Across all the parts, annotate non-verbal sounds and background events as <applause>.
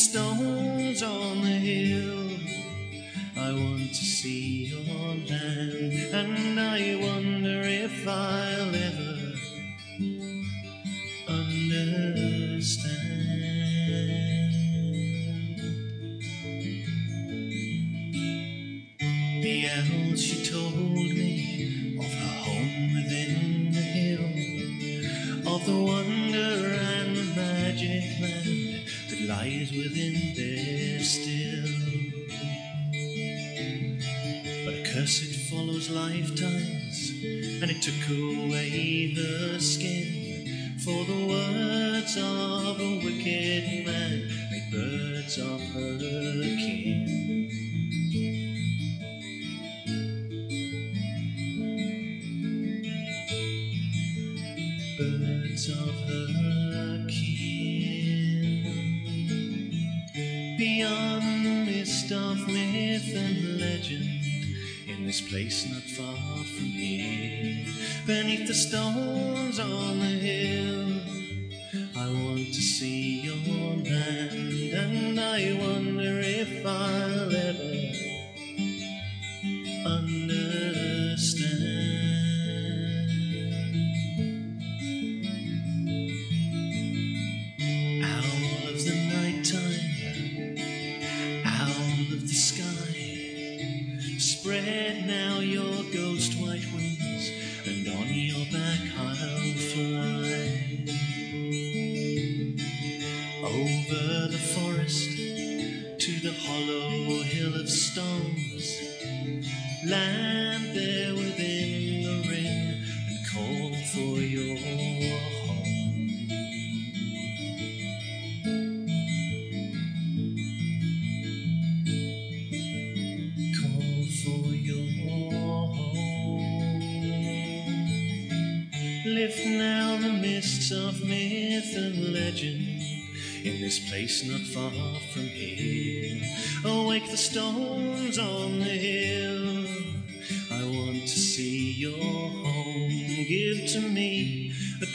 stone. of her kin. Beyond the mist of myth and legend, in this place not far from here, beneath the stones on the hill, I want to see your land, and I wonder if I'll ever.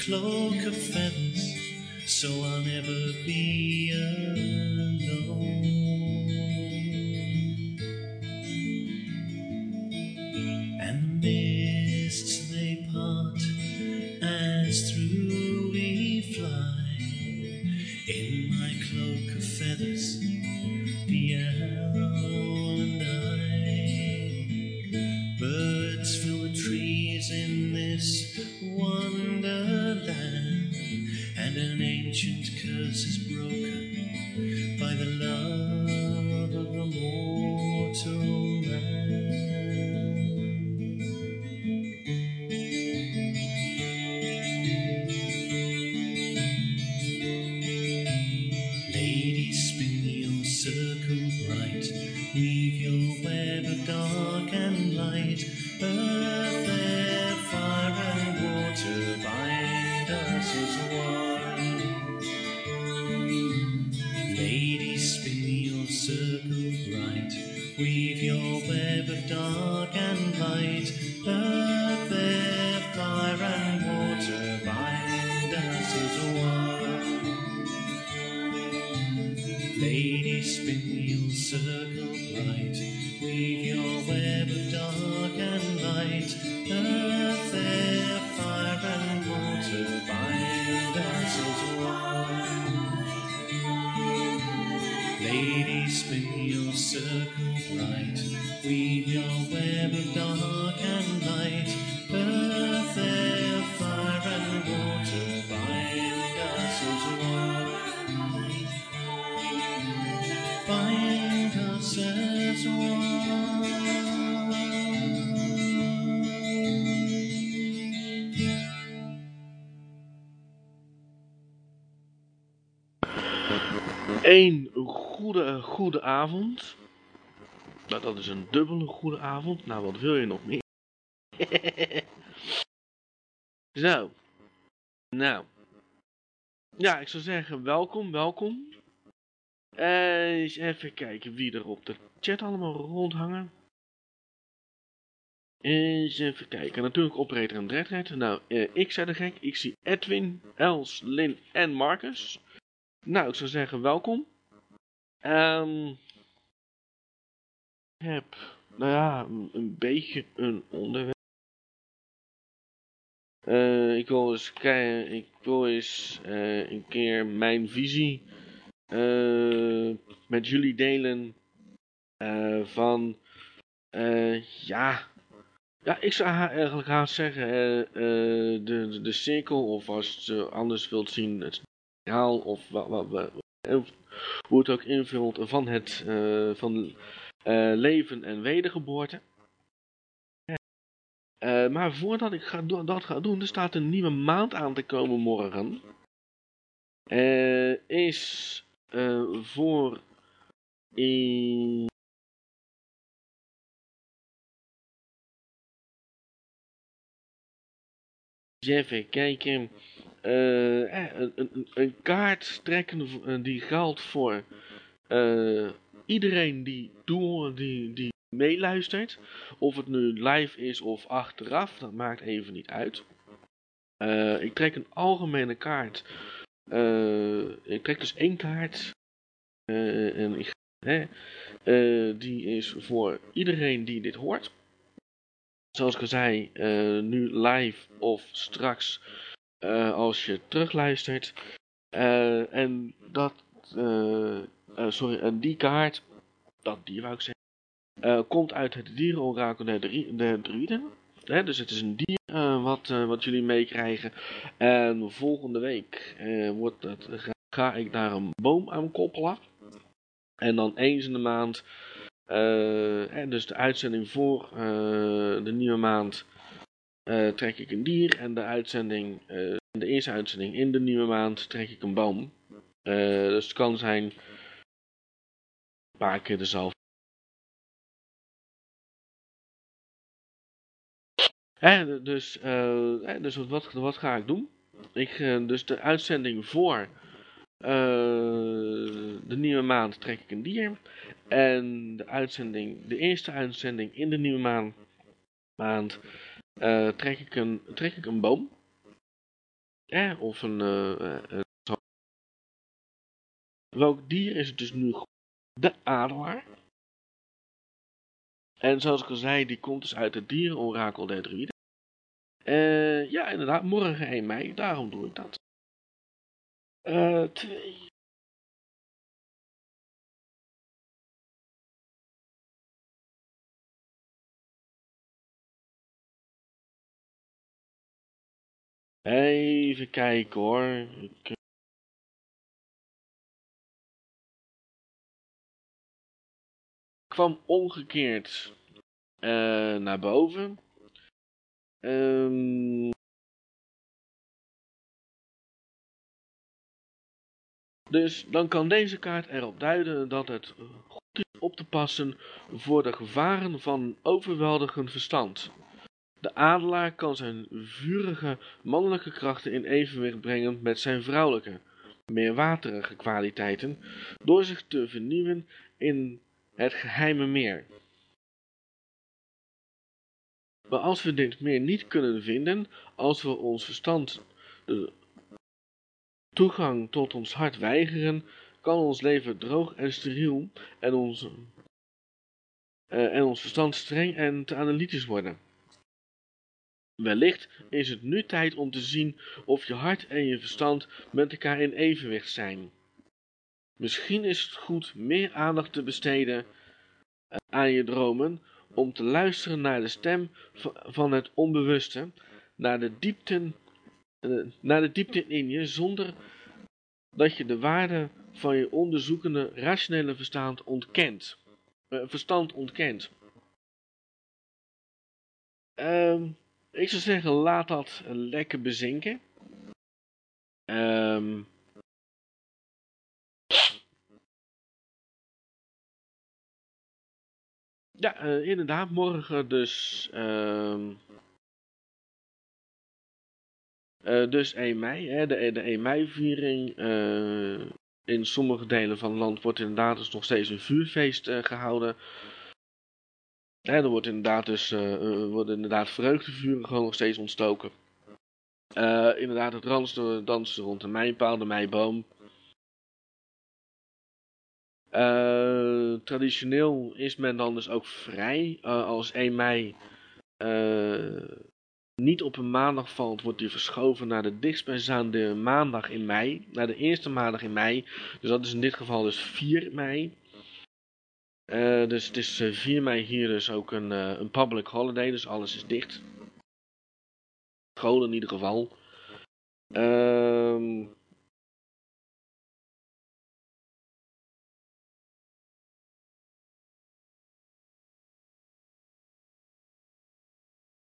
cloak of feathers, so I'll never be alone. And the mists they part as through we fly. In my cloak of feathers. Is een goede avond. Nou, wat wil je nog meer? <laughs> Zo. Nou. Ja, ik zou zeggen, welkom, welkom. Uh, eens even kijken wie er op de chat allemaal rondhangen. Eens even kijken. Natuurlijk operator en Dreadred. Nou, uh, ik zei de gek. Ik zie Edwin, Els, Lin en Marcus. Nou, ik zou zeggen welkom. Ik heb, nou ja, een beetje een onderwerp. Uh, ik wil eens ik wil eens uh, een keer mijn visie uh, met jullie delen van, ja, ja, ik zou eigenlijk haast zeggen, de, de, de cirkel, of als je anders wilt zien, het verhaal, of wat, wat, hoe het ook invult van het van, leven en wedergeboorte. Uh, maar voordat ik ga dat ga doen, er staat een nieuwe maand aan te komen morgen. Uh, is voor... Even kijken. Een, een, een, kaart trekken die geldt voor iedereen die, die, die meeluistert. Of het nu live is of achteraf, dat maakt even niet uit. Uh, ik trek een algemene kaart. Uh, ik trek dus één kaart. Uh, en ik, hè, die is voor iedereen die dit hoort. Zoals ik al zei, nu live of straks als je terugluistert. en dat, sorry, en die kaart, dat die wou ik zeggen. Uh, komt uit het dierenorakel der, de druiden. Dus het is een dier uh, wat, wat jullie meekrijgen. En volgende week wordt het, ga, ik daar een boom aan koppelen. En dan eens in de maand, dus de uitzending voor de nieuwe maand, trek ik een dier. En de uitzending, de eerste uitzending in de nieuwe maand, trek ik een boom. dus het kan zijn paar keer dus uh, dus wat, wat ga ik doen? Ik, uh, dus de uitzending voor uh, de nieuwe maand trek ik een dier. En de uitzending, de eerste uitzending in de nieuwe maand, maand trek, ik een, trek ik een boom. Eh, of een, een Welk dier is het dus nu? De adelaar. En zoals ik al zei, die komt dus uit het dierenorakel der druiden. Uh, ja, inderdaad, morgen 1 mei, daarom doe ik dat. Uh, twee. Even kijken hoor. Ik, kwam omgekeerd uh, naar boven. Um, dus dan kan deze kaart erop duiden dat het goed is op te passen voor de gevaren van overweldigend verstand. De adelaar kan zijn vurige mannelijke krachten in evenwicht brengen met zijn vrouwelijke, meer waterige kwaliteiten, door zich te vernieuwen in het geheime meer. Maar als we dit meer niet kunnen vinden, als we ons verstand de toegang tot ons hart weigeren, kan ons leven droog en steriel en ons, uh, en ons verstand streng en analytisch worden. Wellicht is het nu tijd om te zien of je hart en je verstand met elkaar in evenwicht zijn. Misschien is het goed meer aandacht te besteden aan je dromen, om te luisteren naar de stem van het onbewuste, naar de diepten, eh, naar de diepte in je, zonder dat je de waarde van je onderzoekende rationele verstand ontkent. Uh, verstand ontkent. Uh, ik zou zeggen, laat dat lekker bezinken. Um, Ja, uh, inderdaad, morgen dus. Uh, uh, dus 1 mei, hè, de, de 1 mei-viering. Uh, in sommige delen van het land wordt inderdaad dus nog steeds een vuurfeest gehouden. Er wordt inderdaad dus, worden inderdaad vreugdevuren gewoon nog steeds ontstoken. inderdaad, het dansen rond de mijnpaal, de meiboom. Uh, traditioneel is men dan dus ook vrij. Uh, als 1 mei uh, niet op een maandag valt, wordt die verschoven naar de dichtstbijzijnde maandag in mei. Naar de eerste maandag in mei. Dus dat is in dit geval dus 4 mei. dus het is 4 mei hier dus ook een, een public holiday. Dus alles is dicht. Scholen in ieder geval. Ehm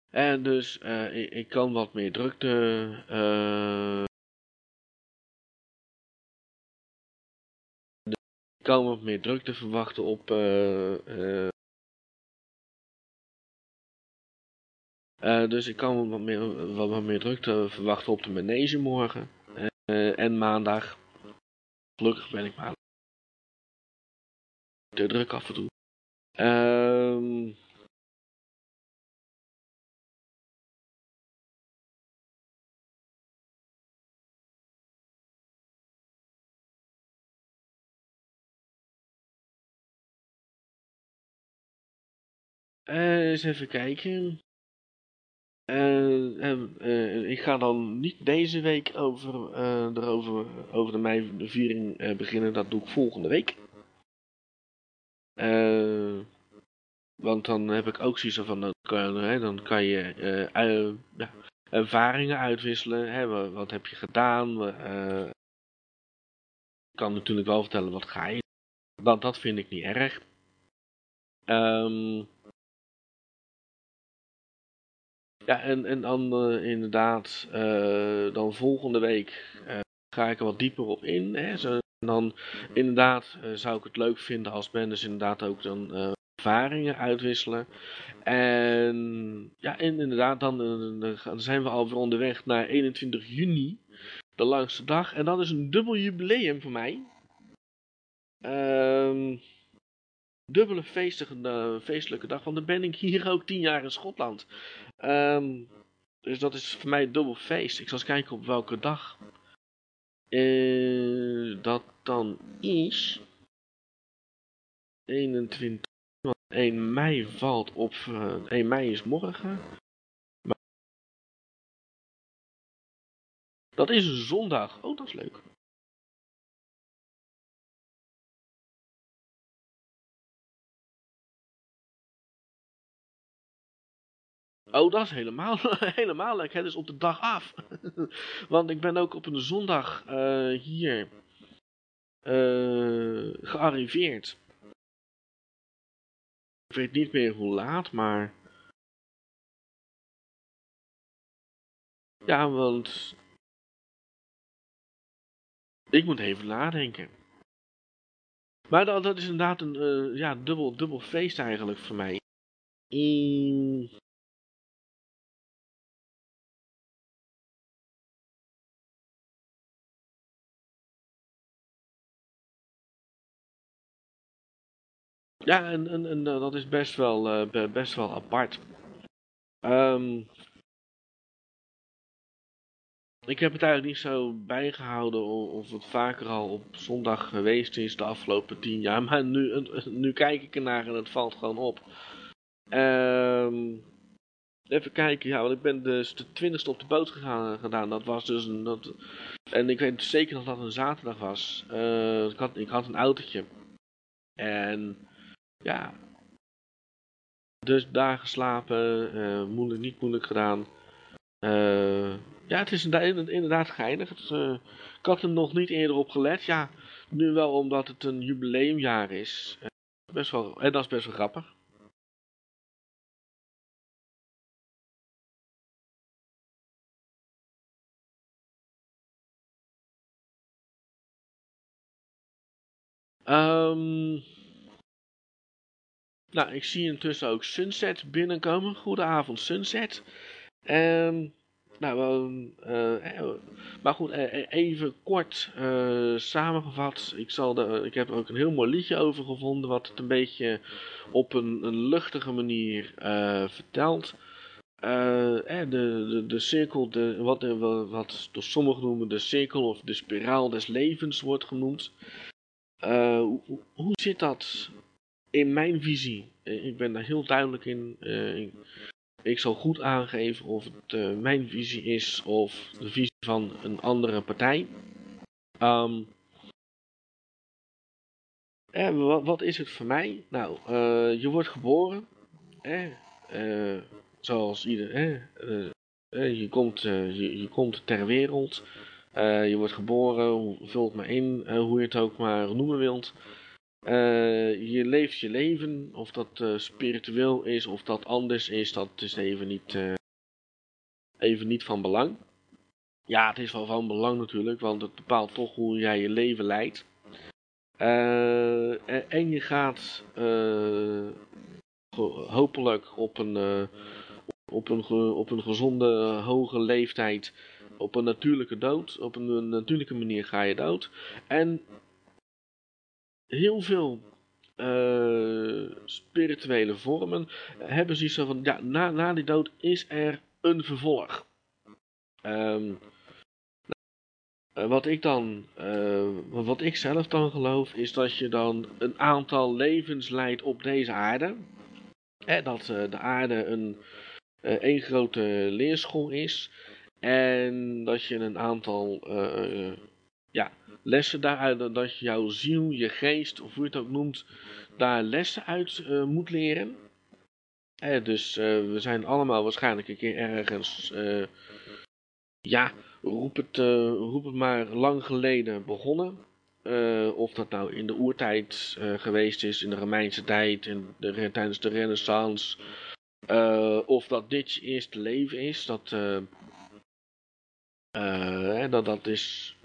En dus uh, ik, kan wat meer drukte. Uh, ik kan wat meer drukte verwachten op. Uh, dus ik kan wat meer, wat, wat meer drukte verwachten op de manege morgen. en maandag. Gelukkig ben ik maandag. Te druk af en toe. Ehm. Uh, eens even kijken. Uh, uh, ik ga dan niet deze week over, erover, over de meiviering beginnen. Dat doe ik volgende week. want dan heb ik ook zoiets van, dan kan, dan kan je ja, ervaringen uitwisselen. Hè, wat, heb je gedaan? ik kan natuurlijk wel vertellen wat ga je. Dat, dat vind ik niet erg. Um, Ja, en, en dan uh, inderdaad, uh, dan volgende week uh, ga ik er wat dieper op in. Hè. Zo, en dan inderdaad zou ik het leuk vinden als men dus inderdaad ook dan ervaringen uitwisselen. En ja, en inderdaad, dan, dan zijn we alweer onderweg naar 21 juni, de langste dag. En dat is een dubbel jubileum voor mij. Ehm dubbele feestige, feestelijke dag. Want dan ben ik hier ook tien jaar in Schotland. Um, dus dat is voor mij dubbel feest. Ik zal eens kijken op welke dag. Uh, dat dan is. 21. Want 1 mei valt op. Uh, eh, 1 mei is morgen. Dat is een zondag. Oh, dat is leuk. Oh, dat is helemaal, <laughs> helemaal leuk. Hè? Dus op de dag af. <laughs> Want ik ben ook op een zondag uh, hier uh, gearriveerd. Ik weet niet meer hoe laat, maar... Ja, want... Ik moet even nadenken. Maar dat, is inderdaad een uh, ja, dubbel, dubbel feest eigenlijk voor mij. In... Ja, en, en, en eh, dat is best wel, uh, best wel apart. Um, ik heb het eigenlijk niet zo bijgehouden of het vaker al op zondag geweest is de afgelopen tien jaar. <laughs> Maar nu, nu kijk ik ernaar en het valt gewoon op. Um, even kijken, ja, want ik ben dus de twintigste op de boot gegaan, gedaan. Dat was dus een... Dat, en ik weet zeker dat dat een zaterdag was. Ik, had, ik had een autootje. En ja. Dus daar geslapen, uh, moeilijk, niet moeilijk gedaan. Uh, ja, het is inderdaad geinig. Het, uh, ik had er nog niet eerder op gelet. Ja, nu wel omdat het een jubileumjaar is. best wel, en dat is best wel grappig. Um, nou, ik zie intussen ook Sunset binnenkomen. Goedenavond, Sunset. Ehm nou, uh, maar goed, even kort samengevat. Ik, zal de, ik heb er ook een heel mooi liedje over gevonden, wat het een beetje op een, een luchtige manier vertelt. de, de, de cirkel, de, wat, wat door sommigen noemen de cirkel of de spiraal des levens wordt genoemd. Hoe, hoe, zit dat in mijn visie? Ik ben daar heel duidelijk in. Ik zal goed aangeven of het uh, mijn visie is of de visie van een andere partij. Um, eh, wat, wat, is het voor mij? Nou, je wordt geboren. Eh, zoals ieder. je, komt, je, je, komt ter wereld. je wordt geboren. Vul het maar in hoe je het ook maar noemen wilt. Uh, je leeft je leven, of dat uh, spiritueel is of dat anders is, dat is even niet, uh, even niet van belang. Ja, het is wel van belang natuurlijk, want het bepaalt toch hoe jij je leven leidt. en je gaat hopelijk op een, op, een, op een gezonde, hoge leeftijd, op een natuurlijke dood, op een natuurlijke manier ga je dood. En heel veel uh, spirituele vormen hebben zoiets van, ja, na, na die dood is er een vervolg. Um, wat ik dan, uh, wat ik zelf dan geloof, is dat je dan een aantal levens leidt op deze aarde. Hè, dat de aarde een, een grote leerschool is. En dat je een aantal lessen daaruit, dat je jouw ziel, je geest, of hoe je het ook noemt, daar lessen uit uh, moet leren. Eh, dus we zijn allemaal waarschijnlijk een keer ergens, ja, roep het, roep het maar lang geleden begonnen. of dat nou in de oertijd geweest is, in de Romeinse tijd, de, tijdens de renaissance. of dat dit je eerste leven is, dat, dat, dat is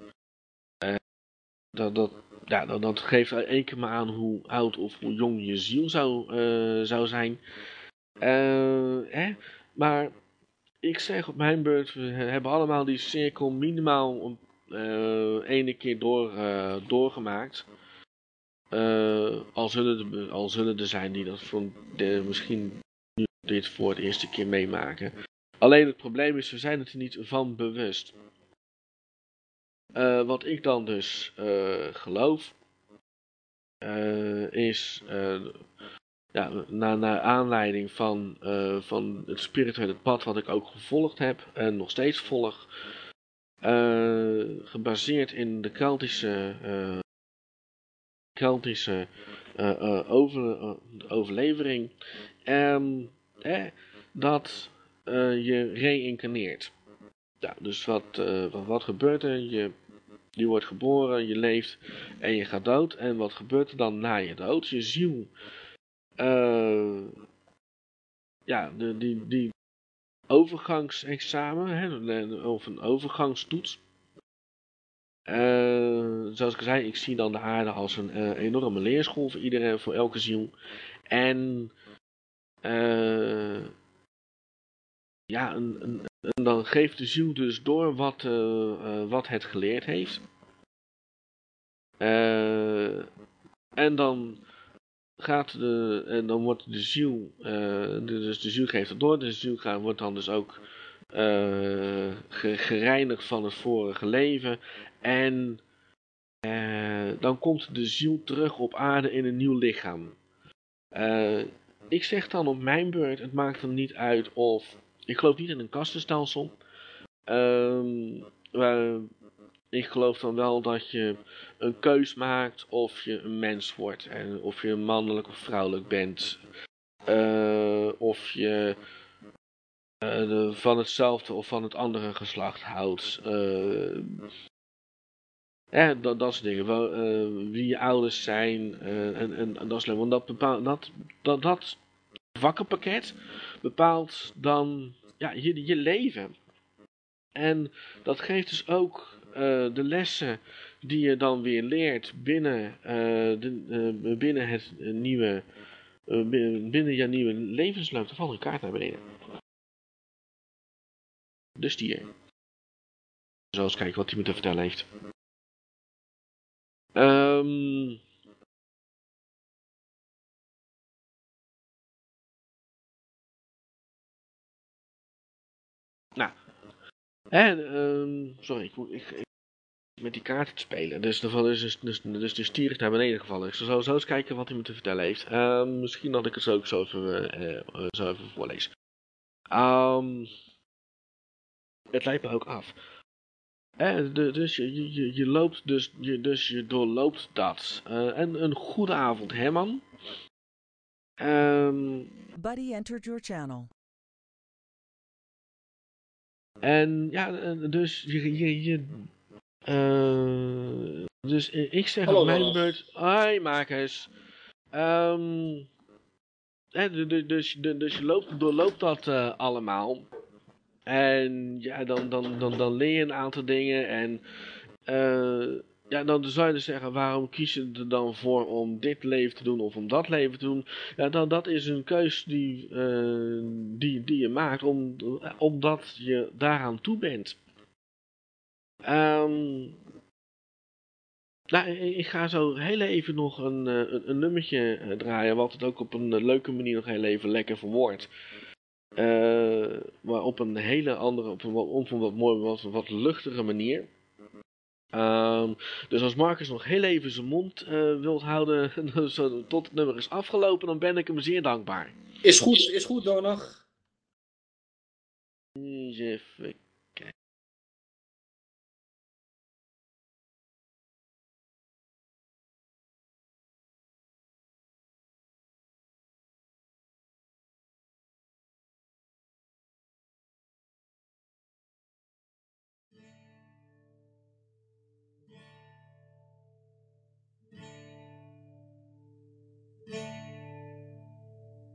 dat, dat, ja, dat, geeft één keer maar aan hoe oud of hoe jong je ziel zou, uh, zou zijn. Uh, hè? Maar ik zeg op mijn beurt, we hebben allemaal die cirkel minimaal uh, ene keer door, doorgemaakt. al, zullen er, al zullen er zijn die dat voor de, misschien dit voor de eerste keer meemaken. Alleen het probleem is, we zijn het er niet van bewust. Uh, wat ik dan dus uh, geloof, uh, is ja, naar, naar aanleiding van, van het spirituele pad wat ik ook gevolgd heb en nog steeds volg, gebaseerd in de Keltische, Keltische over, overlevering, um, dat je reïncarneert. Ja, dus wat, wat, wat gebeurt er? Je je wordt geboren, je leeft en je gaat dood. En wat gebeurt er dan na je dood? Je ziel. Uh, ja, de, die, die overgangsexamen, hè, of een overgangstoets. Uh, zoals ik zei, ik zie dan de aarde als een uh, enorme leerschool voor iedereen, voor elke ziel. En ja, een, een, en dan geeft de ziel dus door wat, uh, wat het geleerd heeft. Uh, en dan gaat de, en dan wordt de ziel, dus de ziel geeft het door, de ziel gaat, wordt dan dus ook gereinigd van het vorige leven. En dan komt de ziel terug op aarde in een nieuw lichaam. ik zeg dan op mijn beurt, het maakt er niet uit of ik geloof niet in een kastenstelsel. Maar ik geloof dan wel dat je een keus maakt of je een mens wordt. En of je mannelijk of vrouwelijk bent. Uh, of je de, van hetzelfde of van het andere geslacht houdt. Uh, ja, dat, dat soort dingen. Wel, wie je ouders zijn. en, en, en, dat is leuk. Want dat, bepaalt, dat, dat, dat wakkenpakket bepaalt dan ja, je, je leven. En dat geeft dus ook uh, de lessen die je dan weer leert binnen, uh, binnen het nieuwe eh, binnen, binnen jouw nieuwe levensloop, er valt een kaart naar beneden. De stier. Zo eens kijken wat hij me te vertellen heeft. Nou. En, ehm sorry, ik, moet- ik, met die kaarten te spelen. Dus, dus, dus, dus, dus stier is naar beneden gevallen. Ik zal zo eens kijken wat hij me te vertellen heeft. Ehm, misschien dat ik het zo ook zo even, eh, eh, zo even voorlees. Ehm, het lijkt me ook af. De- dus je, je, je- loopt dus, je, dus je doorloopt dat. Eh, en een goede avond, Herman. Buddy entered your channel. En ja, dus je, je, je eh, dus ik zeg Hallo, op mijn beurt, hè, du- du- dus, du- dus je loopt, doorloopt dat eh, allemaal. En ja, dan, dan, dan, dan leer je een aantal dingen. En eh, ja, dan zou je dus zeggen, waarom kies je er dan voor om dit leven te doen of om dat leven te doen? Ja, dan, dat is een keus die, eh, die, die je maakt om, omdat je daaraan toe bent. Ehm nou, ik ga zo heel even nog een, eh, een, een nummertje eh, draaien, wat het ook op een leuke manier nog heel even lekker verwoordt. Maar op een hele andere, op een, op wat mooi, wat, wat luchtige manier. Ehm, dus als Marcus nog heel even zijn mond eh, wilt houden <laughs> tot het nummer is afgelopen, dan ben ik hem zeer dankbaar. Is goed, is goed, Donag. Even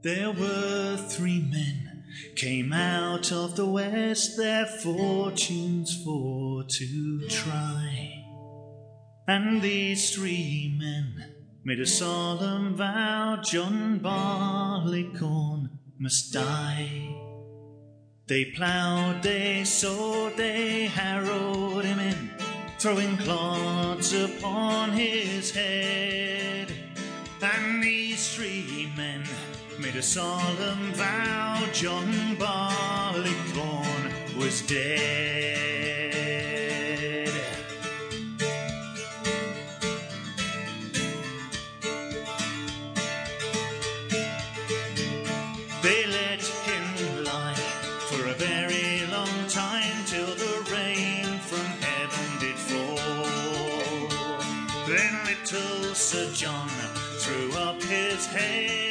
There were three men came out of the west, their fortunes for to try. And these three men made a solemn vow John Barleycorn must die. They ploughed, they sowed, they harrowed him in, throwing clods upon his head. And these three men made a solemn vow John Barleycorn was dead. They let him lie for a very long time till the rain from heaven did fall. Then little Sir John threw up his head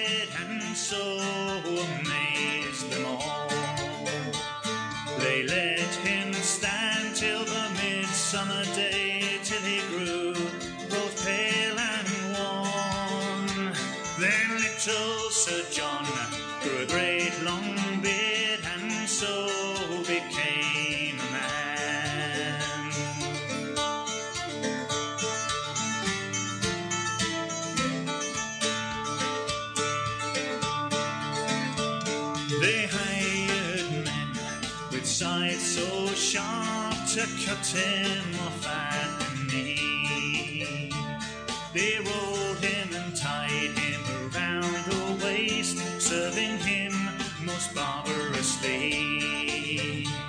mistake.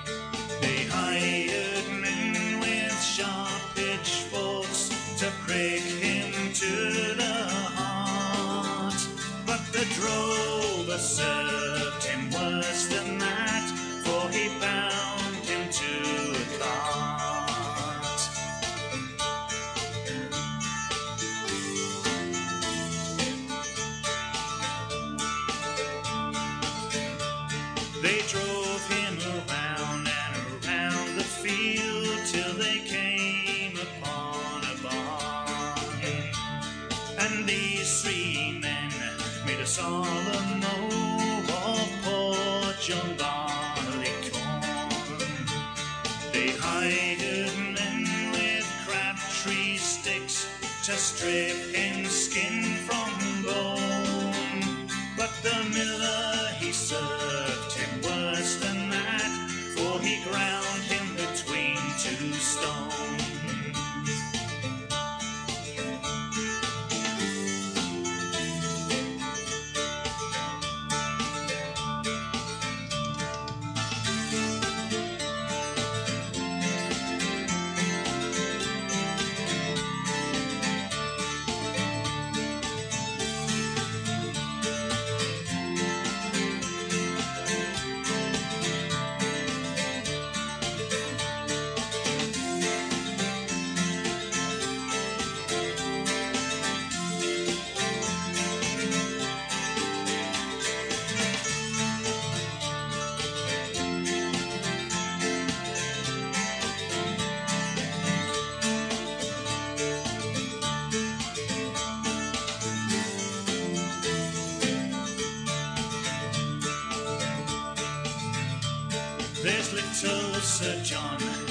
to Sir John.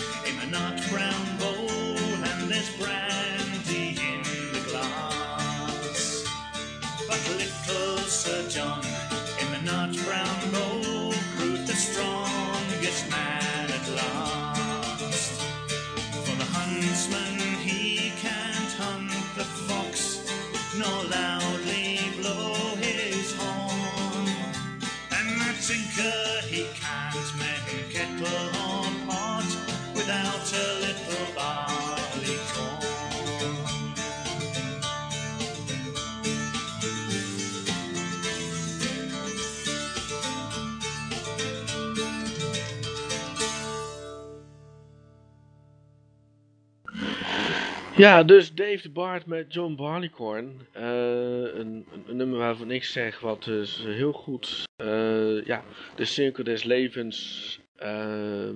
Ja, dus Dave de Bard met John Barleycorn. Eh, een, een, nummer waarvan ik zeg wat dus heel goed eh, ja, de cirkel des levens eh,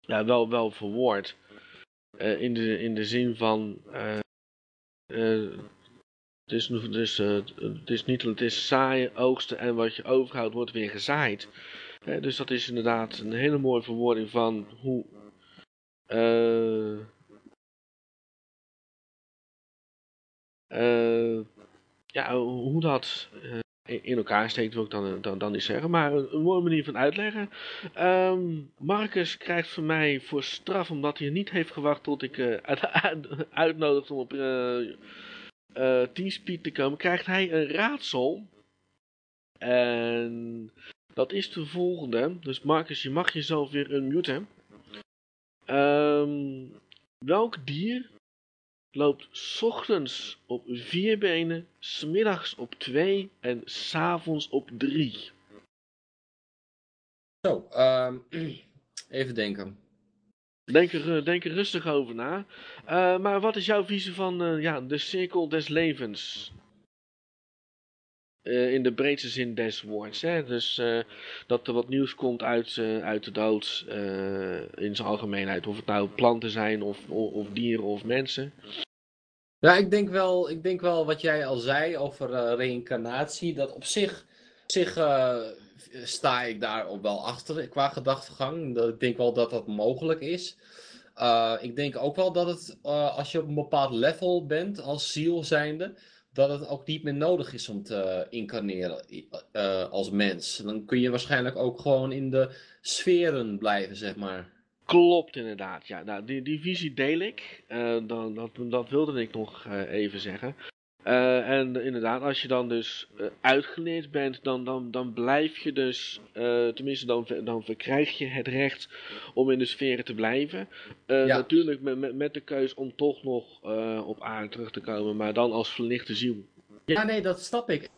ja, wel, wel verwoord. Eh, in, de, in de zin van. het is, dus, het is niet het is zaaien, oogsten en wat je overhoudt wordt weer gezaaid. Dus dat is inderdaad een hele mooie verwoording van hoe. Ja, hoe dat eh, in- elkaar steekt, wil ik dan, dan, dan niet zeggen. Maar een, mooie manier van uitleggen. Ehm, Marcus krijgt van mij voor straf, omdat hij niet heeft gewacht tot ik eh uit, <laughs> om op eh eh, Teamspeak te komen, krijgt hij een raadsel. En dat is de volgende. Dus Marcus, je mag jezelf weer unmuten. Ehm welk dier loopt 's ochtends op vier benen, smiddags op twee en s'avonds op drie? Zo, ehm, <clears throat> even denken. Denk er, eh, denk er rustig over na. Eh, maar wat is jouw visie van eh, ja, de cirkel des levens? In de breedste zin des woords. Hè? Dus dat er wat nieuws komt uit, uit de dood in zijn algemeenheid. Of het nou planten zijn of, of, of dieren of mensen. Ja, ik denk wel, ik denk wel wat jij al zei over eh reïncarnatie. Dat op zich, op zich eh, sta ik daar ook wel achter qua gedachtegang. Ik denk wel dat dat mogelijk is. Eh, ik denk ook wel dat het, als je op een bepaald level bent als ziel zijnde, dat het ook niet meer nodig is om te incarneren als mens. Dan kun je waarschijnlijk ook gewoon in de sferen blijven, zeg maar. Klopt inderdaad, ja. Nou, die, die visie deel ik. Eh, dan, dat, dat wilde ik nog eh, even zeggen. Eh, en inderdaad, als je dan dus uitgeleerd bent, dan, dan, dan blijf je dus, tenminste dan, dan verkrijg je het recht om in de sferen te blijven. Ja. Natuurlijk met, met, met de keus om toch nog op aarde terug te komen, maar dan als verlichte ziel. Ja, nee, dat snap ik.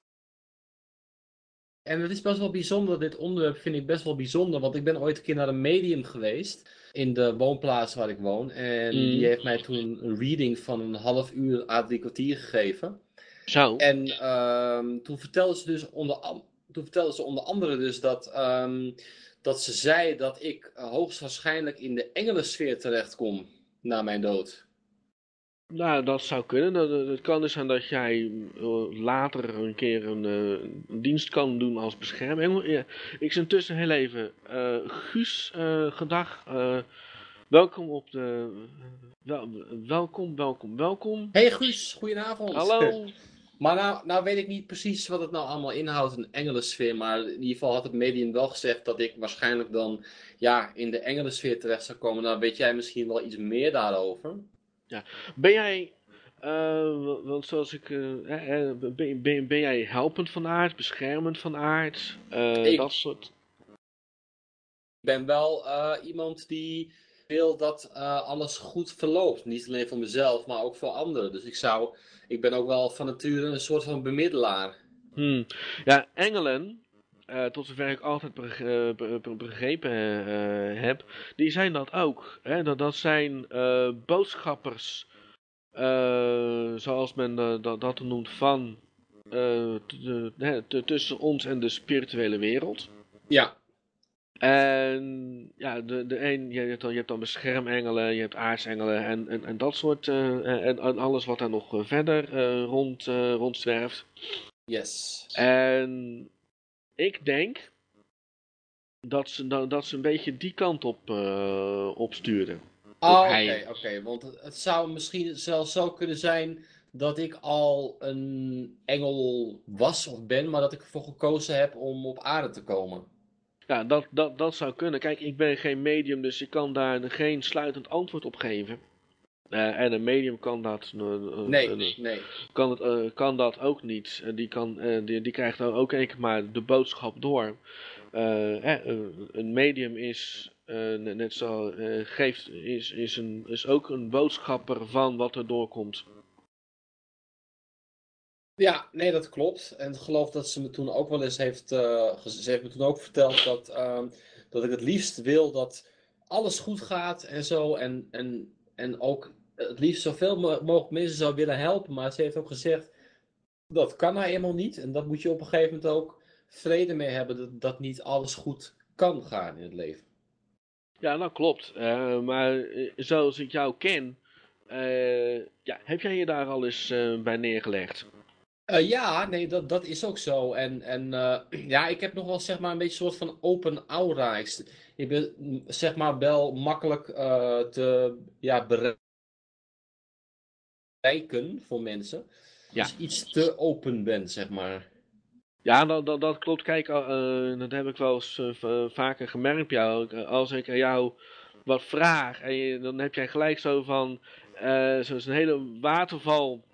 En het is best wel bijzonder, dit onderwerp vind ik best wel bijzonder, want ik ben ooit een keer naar een medium geweest in de woonplaats waar ik woon. En Mm. die heeft mij toen een reading van een half uur à drie kwartier gegeven. Zo. En ehm, toen vertelde ze dus onder, toen vertelde ze onder andere dus dat, ehm, dat ze zei dat ik hoogstwaarschijnlijk in de engelensfeer terechtkom na mijn dood. Nou, dat zou kunnen. Het kan dus zijn dat jij eh, later een keer een, eh, een dienst kan doen als beschermengel. Ja, ik zit intussen heel even. eh, Guus, eh gedag. welkom op de. wel- welkom, welkom, welkom. Hey Guus, goedenavond. Hallo. <laughs> Maar nou, nou weet ik niet precies wat het nou allemaal inhoudt, een engelensfeer. Maar in ieder geval had het medium wel gezegd dat ik waarschijnlijk dan ja, in de engelensfeer terecht zou komen. Nou weet jij misschien wel iets meer daarover. Ben jij. eh, wa- want zoals ik. eh, ben, ben, ben jij helpend van aard, beschermend van aard? eh, Ik- Dat soort. Ik ben wel iemand die wil dat alles goed verloopt. Niet alleen voor mezelf, maar ook voor anderen. Dus ik zou, ik ben ook wel van nature een soort van bemiddelaar. Hmm. Ja, engelen, eh, tot zover ik altijd eh, be- be- begrepen eh, heb, die zijn dat ook. Hè? Dat, dat zijn boodschappers, zoals men dat, dat noemt, van tussen ons en de spirituele wereld. Ja, En ja, de, de een, je, hebt dan, je hebt dan beschermengelen, je hebt aartsengelen en, en, en dat soort, en, en alles wat daar nog verder rond, eh, rondzwerft. yes. En ik denk dat, ze, dat, dat ze een beetje die kant op, uh, op stuurden. Oh, oké, oké. Want het zou misschien zelfs zo kunnen zijn dat ik al een engel was of ben, maar dat ik ervoor gekozen heb om op aarde te komen. Ja, dat, dat, dat zou kunnen. Kijk, ik ben geen medium, dus ik kan daar geen sluitend antwoord op geven. Uh, en een medium kan dat, uh, nee, nee. Kan, het, kan dat ook niet. die, kan, die, die krijgt dan ook enkel maar de boodschap door. een medium is, net zo, geeft, is, is, een, is ook een boodschapper van wat er doorkomt. Ja, nee, dat klopt. En ik geloof dat ze me toen ook wel eens heeft, ze heeft me toen ook verteld dat, uh, dat ik het liefst wil dat alles goed gaat en zo. En, en, en ook het liefst zoveel mogelijk mensen zou willen helpen. Maar ze heeft ook gezegd, dat kan nou eenmaal niet. En dat moet je op een gegeven moment ook vrede mee hebben, dat, dat niet alles goed kan gaan in het leven. Ja, dat klopt. Uh, maar eh, zoals ik jou ken, ja, heb jij je daar al eens bij neergelegd? Ja, nee, dat, dat is ook zo. En, en <clears throat> ja, ik heb nog wel zeg maar een beetje een soort van open aura. Ik, ik ben zeg maar wel makkelijk uh, te ja, bereiken voor mensen. Ja. Als iets te open bent, zeg maar. Ja, dat, dat, dat klopt. Kijk, dat heb ik wel eens vaker gemerkt jou. Als ik aan jou wat vraag, en je, dan heb jij gelijk zo van, zo'n hele waterval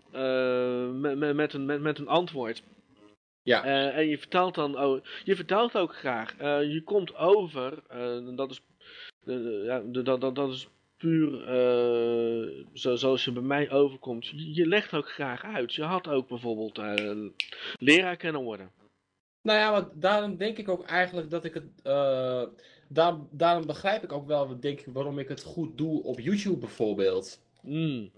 met, met, een, met, met een antwoord. Ja. Uh, en je vertelt dan, oh, je vertelt ook graag. Uh, je komt over, dat is, ja, dat, dat, dat is puur zo, zoals je bij mij overkomt. Je, je, legt ook graag uit. Je had ook bijvoorbeeld leraar kunnen worden. Nou ja, maar daarom denk ik ook eigenlijk dat ik het. Daar, daarom begrijp ik ook wel denk ik, waarom ik het goed doe op YouTube bijvoorbeeld. Mm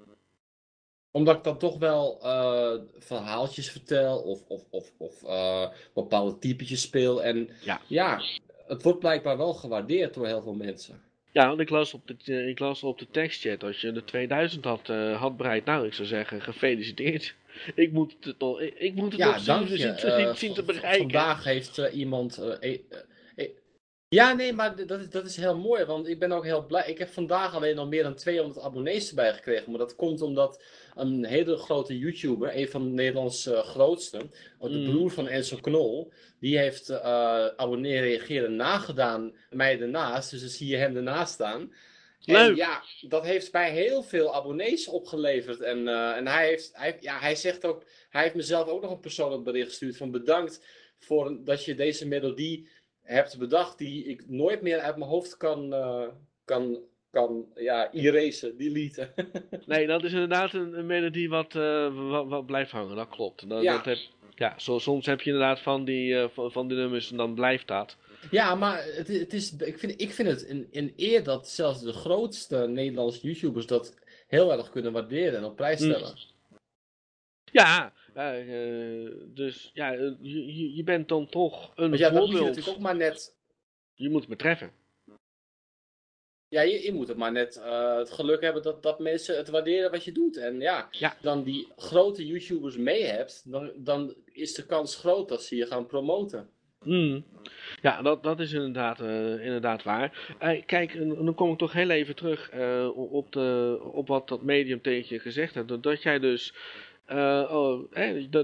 omdat ik dan toch wel uh, verhaaltjes vertel of, of, of, of uh, bepaalde typetjes speel. En ja. ja, het wordt blijkbaar wel gewaardeerd door heel veel mensen. Ja, want ik las op de, ik las op de tekstchat als je de 2000 had, uh, had bereid. Nou, ik zou zeggen, gefeliciteerd. <laughs> Ik moet het, nog, ik, ik moet het ja, nog zien, zien, zien, te bereiken. Vandaag heeft iemand e, ja, nee, maar dat is, dat is heel mooi, want ik ben ook heel blij. Ik heb vandaag alleen al meer dan 200 abonnees erbij gekregen. Maar dat komt omdat een hele grote YouTuber, een van de Nederlands uh, grootste, de mm. broer van Enzo Knol, die heeft uh, abonneren, reageren nagedaan mij ernaast. Dus dan zie je hem ernaast staan. Leuk. En ja, dat heeft bij heel veel abonnees opgeleverd. En, uh, en hij, heeft, hij, ja, hij zegt ook, hij heeft mezelf ook nog een persoonlijk bericht gestuurd van bedankt voor dat je deze melodie hebt bedacht die ik nooit meer uit mijn hoofd kan, uh, kan, kan ja, erasen, deleten. <laughs> nee, dat is inderdaad een, een melodie wat, uh, wat, wat, blijft hangen, dat klopt. Dat, ja. Dat heb, ja, zo, soms heb je inderdaad van die, uh, van, van die nummers en dan blijft dat. Ja, maar het, het is, ik, vind, ik vind het een, een eer dat zelfs de grootste Nederlandse YouTubers dat heel erg kunnen waarderen en op prijs mm. stellen. Ja, uh, dus ja, eh, je, je bent dan toch een maar ja, voorbeeld. moet je natuurlijk ook maar net... Je moet het treffen. Ja, je, je moet het maar net uh, het geluk hebben dat, dat mensen het waarderen wat je doet. En ja, ja. dan die grote YouTubers mee hebt, dan, dan is de kans groot dat ze je gaan promoten. Mm. Ja, dat, dat is inderdaad, uh, inderdaad waar. Uh, kijk, dan kom ik toch heel even terug uh, op, de, op wat dat medium tegen je gezegd heeft. Dat jij dus uh, oh,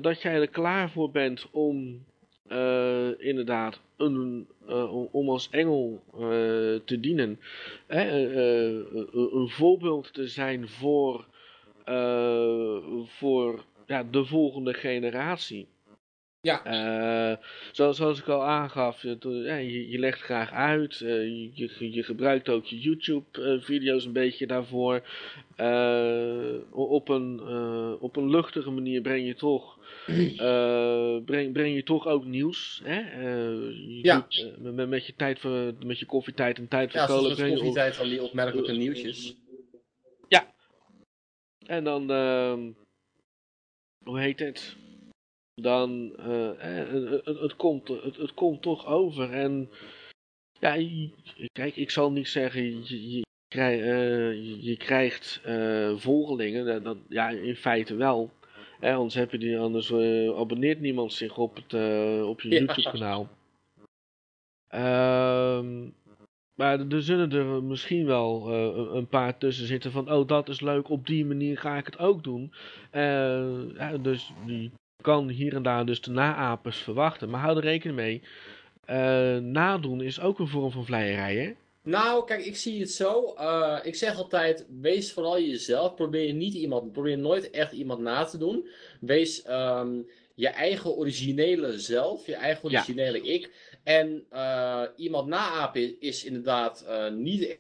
dat jij er klaar voor bent om uh, inderdaad een, uh, om als engel te dienen. een voorbeeld te zijn voor, voor ja, de volgende generatie. Ja. Uh, zoals, zoals ik al aangaf, je, je, je legt graag uit. Uh, je, je, gebruikt ook je YouTube-video's een beetje daarvoor. Uh, op, een, op een luchtige manier breng je toch, <clears throat> breng, breng je toch ook nieuws. Hè? ja. met, met, je tijd voor, met je koffietijd en tijd voor ja, kolen. Ja, koffietijd van die opmerkelijke nieuwtjes. Ja. En dan, ehm, hoe heet het? Dan uh, het, het, komt, het, het komt toch over. En ja, kijk, ik zal niet zeggen, je, je, krijg, uh, je krijgt uh, volgelingen, dat, ja, in feite wel. Anders, heb je die, anders abonneert niemand zich op, het, op je YouTube kanaal. Ehm, maar er zullen er misschien wel eh, een paar tussen zitten van, oh dat is leuk, op die manier ga ik het ook doen. Eh, ja, dus die kan hier en daar dus de naapers verwachten. Maar hou er rekening mee, eh, nadoen is ook een vorm van vleierij, hè? Nou, kijk, ik zie het zo. Eh, ik zeg altijd, wees vooral jezelf. Probeer niet iemand, probeer nooit echt iemand na te doen. Wees ehm, je eigen originele zelf, je eigen Ja. originele ik. En eh, iemand naapen is, is inderdaad niet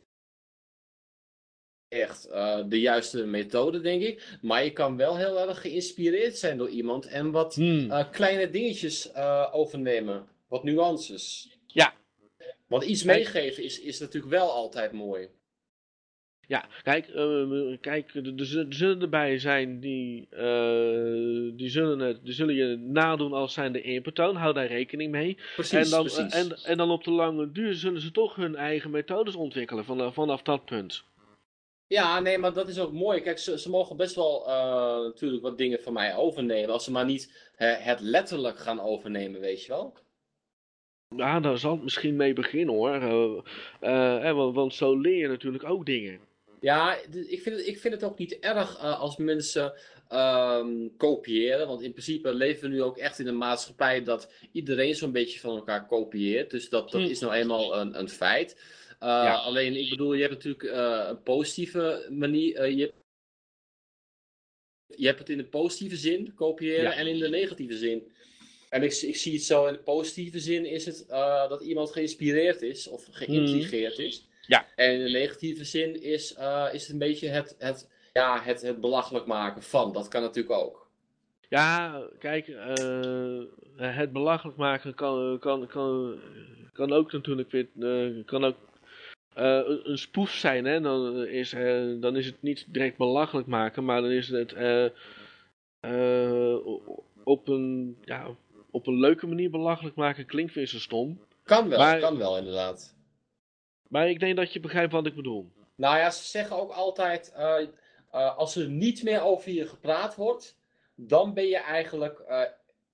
echt eh, de juiste methode, denk ik. Maar je kan wel heel erg geïnspireerd zijn door iemand en wat Hmm. eh, kleine dingetjes eh, overnemen. Wat nuances. Ja. Want iets Kijk. meegeven is, is natuurlijk wel altijd mooi. Ja, kijk, eh, kijk er, zullen- er erbij zijn die, die, zullen het, die zullen je nadoen als zijn de eerpersoon. Hou daar rekening mee. Precies, en, dan, precies. en, en dan op de lange duur zullen ze toch hun eigen methodes ontwikkelen vanaf, vanaf dat punt. Ja, nee, maar dat is ook mooi. Kijk, ze, ze mogen best wel eh, natuurlijk wat dingen van mij overnemen. Als ze maar niet eh, het letterlijk gaan overnemen, weet je wel. Ja, daar zal het misschien mee beginnen hoor. Eh, eh, want, want zo leer je natuurlijk ook dingen. Ja, ik vind het, ik vind het ook niet erg eh, als mensen ehm, kopiëren. Want in principe leven we nu ook echt in een maatschappij dat iedereen zo'n beetje van elkaar kopieert. Dus dat, dat Hm. is nou eenmaal een, een feit. Eh, Ja. Alleen, ik bedoel, je hebt natuurlijk eh, een positieve manier. eh, je, je hebt het in de positieve zin, kopiëren, Ja. en in de negatieve zin. En ik, ik zie het zo, in de positieve zin is het dat iemand geïnspireerd is of geïntrigeerd is. Ja. En in de negatieve zin is, is het een beetje het, het, ja, het, het belachelijk maken van. Dat kan natuurlijk ook. Ja, kijk, het belachelijk maken kan, kan, kan, kan ook natuurlijk weer, kan ook een- een spoef zijn. Hè? Dan, is, eh, dan is het niet direct belachelijk maken, maar dan is het eh, eh, op, een, ja, op een leuke manier belachelijk maken. Klinkt weer zo stom. Kan wel, Maar- kan wel inderdaad. Maar ik denk dat je begrijpt wat ik bedoel. Nou ja, ze zeggen ook altijd, eh, eh, als er niet meer over je gepraat wordt, dan ben je eigenlijk eh,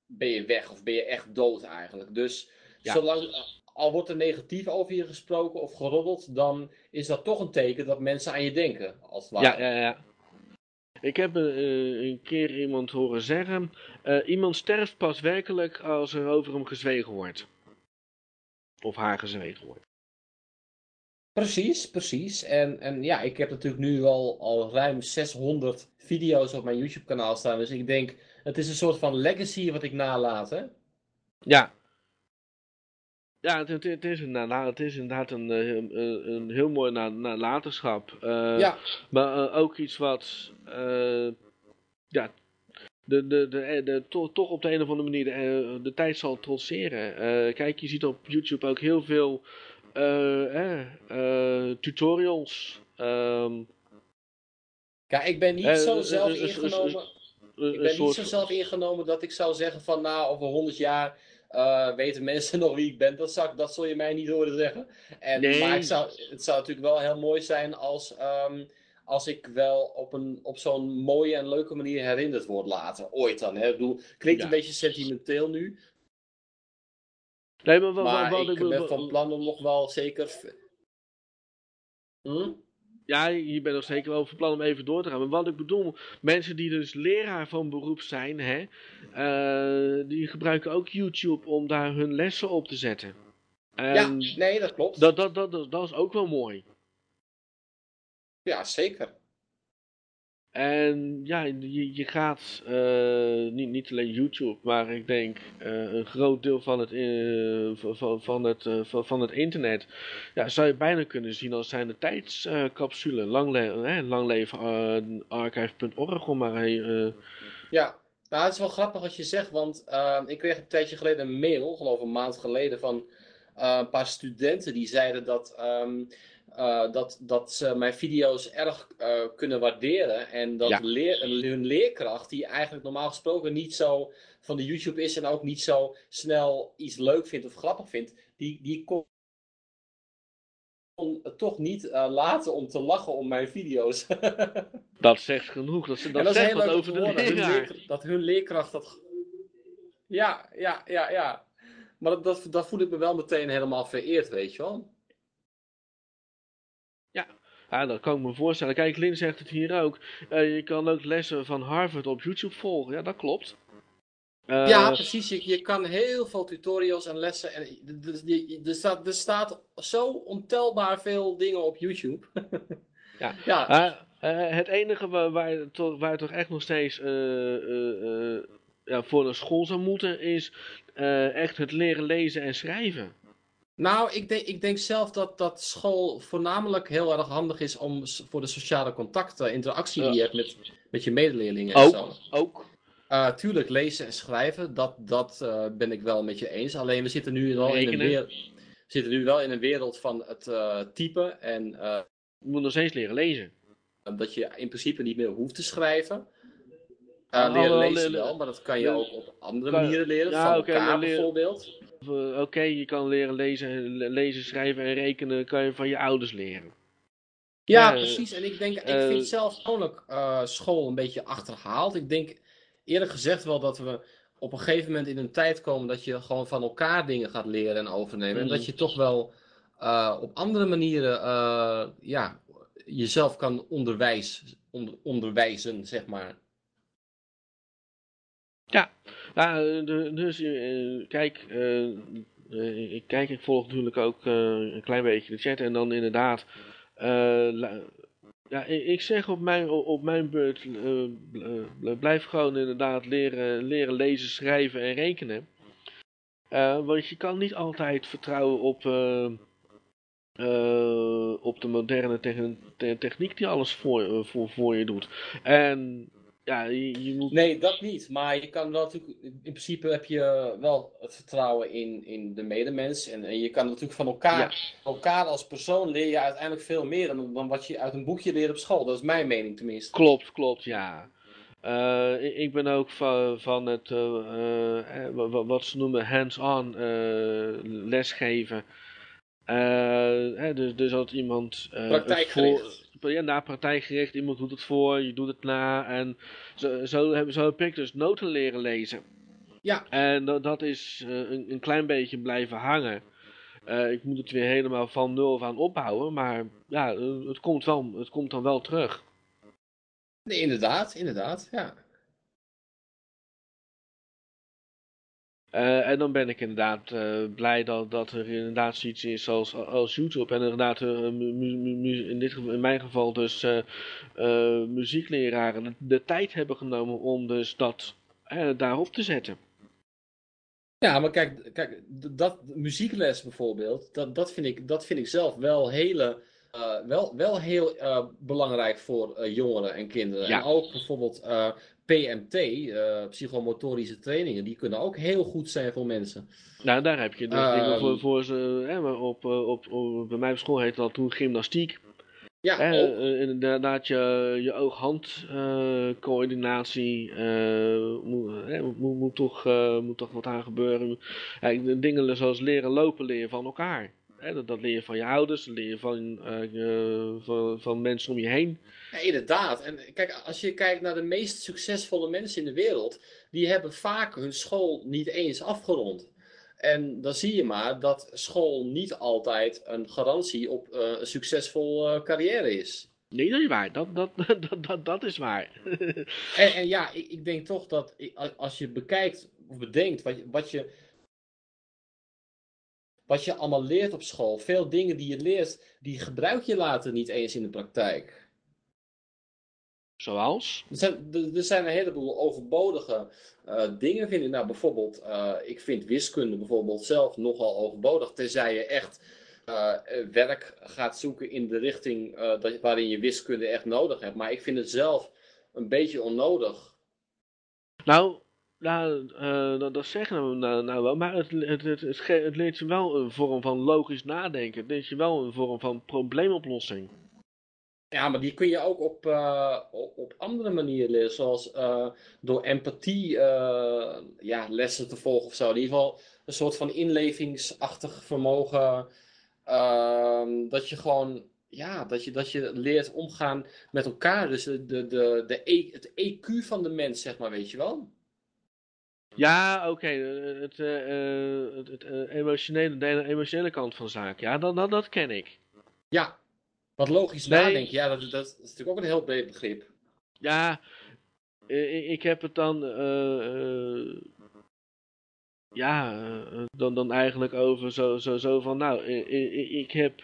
ben je weg of ben je echt dood eigenlijk. Dus Ja. zolang, eh, al wordt er negatief over je gesproken of geroddeld, dan is dat toch een teken dat mensen aan je denken, als het. Ja, ja, ja. Ik heb eh, een keer iemand horen zeggen: eh, iemand sterft pas werkelijk als er over hem gezwegen wordt. Of haar gezwegen wordt. Precies, precies. En, en ja, ik heb natuurlijk nu al, al ruim 600 video's op mijn YouTube kanaal staan. Dus ik denk, het is een soort van legacy wat ik nalaat, hè? Ja. Ja, het, het, is, een, nala- het is inderdaad een, eh, een, een heel mooi na- nalatenschap. Eh, ja, Maar eh, ook iets wat. eh, ja. De, de, de, eh, de, to- toch op de een of andere manier de, eh, de tijd zal trotseren. Eh, kijk, je ziet op YouTube ook heel veel eh, eh, eh, tutorials. ehm, ja, ik ben niet Eh, zo eh, zelf eh, eh, ingenomen. een- Ik een ben niet zo zelf ingenomen dat ik zou zeggen van nou, over 100 jaar eh, weten mensen <laughs> nog wie ik ben. Dat, zou, dat zul je mij niet horen zeggen. En, Nee. Maar ik zou, het zou natuurlijk wel heel mooi zijn als, ehm, als ik wel op, een, op zo'n mooie en leuke manier herinnerd word later. Ooit dan. Hè? Ik bedoel, klinkt Ja. een beetje sentimenteel nu. Nee, maar wat, Maar wat, wat ik ben van plan om nog wel zeker... Hm? Ja, je bent nog zeker wel van plan om even door te gaan. Maar wat ik bedoel, mensen die dus leraar van beroep zijn, hè, eh, die gebruiken ook YouTube om daar hun lessen op te zetten. En Ja, nee, dat klopt. dat, dat, dat, dat, dat is ook wel mooi. Ja, zeker. En ja, je, je gaat eh, niet, niet alleen YouTube, maar ik denk eh, een groot deel van het, eh, van- van, het, van, het internet, ja, zou je bijna kunnen zien als zijn de tijdscapsule. lang, lang leven om maar eh, Ja, nou, het is wel grappig wat je zegt, want ik kreeg een tijdje geleden een mail, geloof een maand geleden, van een paar studenten die zeiden dat, ehm, eh, dat, dat ze mijn video's erg eh, kunnen waarderen en dat Ja. leer, hun leerkracht, die eigenlijk normaal gesproken niet zo van de YouTube is en ook niet zo snel iets leuk vindt of grappig vindt, die, die kon het toch niet eh, laten om te lachen om mijn video's. <laughs> dat zegt genoeg. Dat, En dat, is zegt wat over de dat hun dat hun leerkracht dat. Ja, ja, ja, ja. Maar dat, dat, dat voel ik me wel meteen helemaal vereerd, weet je wel. Ja, dat kan ik me voorstellen. Kijk, Lin zegt het hier ook. Eh, je kan ook lessen van Harvard op YouTube volgen. Ja, dat klopt. Eh, ja, precies. Je, je kan heel veel tutorials en lessen. En, er, staat, er staat zo ontelbaar veel dingen op YouTube. <laughs> Ja. ja. eh, het enige waar, waar, toch, waar je toch echt nog steeds ja, voor naar school zou moeten, is echt het leren lezen en schrijven. Nou, ik denk, ik denk zelf dat, dat school voornamelijk heel erg handig is om, voor de sociale contacten, interactie die je hebt met, met je medeleerlingen en zo. Ook, ook. Eh, tuurlijk, lezen en schrijven, dat, dat eh, ben ik wel met je eens. Alleen we zitten nu wel, in een, Rekenen. weer, we zitten nu wel in een wereld van het eh, typen en Je moet nog steeds leren lezen. dat je in principe niet meer hoeft te schrijven. Ah, leren lezen le- wel, maar dat kan je ook op andere manieren leren. ja, van elkaar leren- bijvoorbeeld. Eh, Oké, je kan leren lezen, le- lezen, schrijven en rekenen kan je van je ouders leren. Ja, Ja, precies. En ik denk, ik eh, vind zelf persoonlijk eh, school een beetje achterhaald. Ik denk eerlijk gezegd wel dat we op een gegeven moment in een tijd komen dat je gewoon van elkaar dingen gaat leren en overnemen. En dat je toch wel eh, op andere manieren eh, ja, jezelf kan onderwijs, onder, onderwijzen, zeg maar. Ja, nou, de- dus eh, kijk, eh, eh, ik kijk, ik volg natuurlijk ook eh, een klein beetje de chat en dan inderdaad, eh, ja, ik, zeg op mijn, op mijn beurt, eh, bl- eh, blijf gewoon inderdaad leren, leren lezen, schrijven en rekenen. Eh, want je kan niet altijd vertrouwen op, eh, eh, op de moderne techn- te- techniek die alles voor, eh, voor, voor je doet. En ja, je, je moet... Nee, dat niet. Maar je kan wel natuurlijk, in principe heb je wel het vertrouwen in, in de medemens. En, en je kan natuurlijk van elkaar Ja. elkaar als persoon leer je uiteindelijk veel meer dan, dan wat je uit een boekje leert op school. Dat is mijn mening tenminste. Klopt, klopt, ja. Eh, ik, ik ben ook van, van het, eh, eh, wa- wa- wat ze noemen hands-on eh, lesgeven. Eh, hè, dus, dus dat iemand... eh, Praktijkgericht. voor- ja, na praktijkgericht. Iemand doet het voor, je doet het na. En zo, zo, heb, zo heb ik dus noten leren lezen. Ja. En dat, dat is eh, een, een klein beetje blijven hangen. Ik moet het weer helemaal van nul aan opbouwen. Maar ja, het komt, wel, het komt dan wel terug. Nee, inderdaad, inderdaad. Ja. Eh, en dan ben ik inderdaad eh, blij dat, dat er inderdaad zoiets is als, als YouTube. En inderdaad, eh, mu- mu- mu- in, dit, in mijn geval dus muziekleraren de, de tijd hebben genomen om dus dat daarop te zetten. Ja, maar kijk, kijk dat, muziekles bijvoorbeeld, dat, dat, vind ik, dat vind ik zelf wel, hele, wel, wel heel belangrijk voor jongeren en kinderen. Ja. En ook bijvoorbeeld PMT, eh, psychomotorische trainingen, die kunnen ook heel goed zijn voor mensen. Nou, daar heb je dus Ehm. dingen voor, voor ze. Hè, maar op, eh, op, op, bij mij op school heette dat toen gymnastiek. Ja, Hè, eh, inderdaad, je, je oog-hand coördinatie eh, moet, moet, moet, toch, moet toch wat aan gebeuren. Dingen zoals leren lopen leer je van elkaar. Hè, dat, dat leer je van je ouders, dat leer je van, eh, van, van mensen om je heen. Ja, inderdaad. En kijk, als je kijkt naar de meest succesvolle mensen in de wereld, die hebben vaak hun school niet eens afgerond. En dan zie je maar dat school niet altijd een garantie op eh, een succesvol eh, carrière is. Nee, dat is waar. Dat, dat, <laughs> dat, dat, dat is waar. <laughs> En, en ja, ik, ik denk toch dat als je bekijkt of bedenkt wat, je- wat, je, wat je allemaal leert op school, veel dingen die je leert, die gebruik je later niet eens in de praktijk. Zoals? Er zijn, er, zijn een heleboel overbodige eh, dingen, vind ik. Nou, bijvoorbeeld, eh, ik vind wiskunde bijvoorbeeld zelf nogal overbodig. Tenzij je echt eh, werk gaat zoeken in de richting dat, waarin je wiskunde echt nodig hebt. Maar ik vind het zelf een beetje onnodig. Nou, nou eh, dat, dat zeggen we nou, nou wel, maar het, het, het, leert je wel een vorm van logisch nadenken. Het leert je wel een vorm van probleemoplossing. Ja, maar die kun je ook op, eh, op, andere manieren leren. Zoals eh, door empathie ja, lessen te volgen of zo. In ieder geval een soort van inlevingsachtig vermogen. ehm, dat je gewoon, ja, dat je, dat je leert omgaan met elkaar. Dus de, de, de, de E- het EQ van de mens, zeg maar, weet je wel. Ja, oké. eh, Het, eh, eh, het, het emotionele, de emotionele kant van zaken. Ja, dat, dat, dat ken ik. Ja, wat logisch Nee. nadenken. Ja, dat, dat is natuurlijk ook een heel breed begrip. Ja, ik, ik heb het dan. ja, dan, dan eigenlijk over zo, zo, zo van. Nou, ik heb.